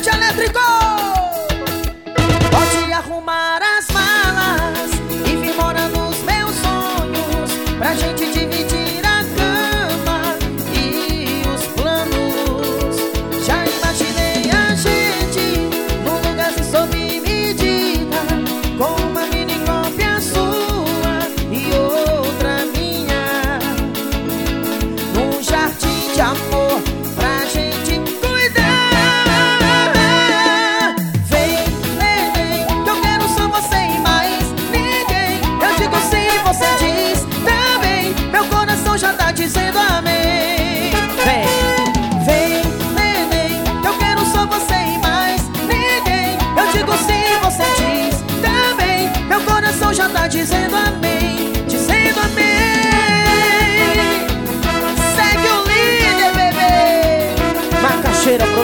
Elétrico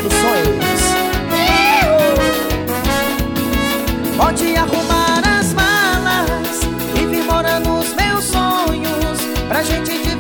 soluções. Pode arrumar as malas e vir morar nos meus sonhos pra gente viver.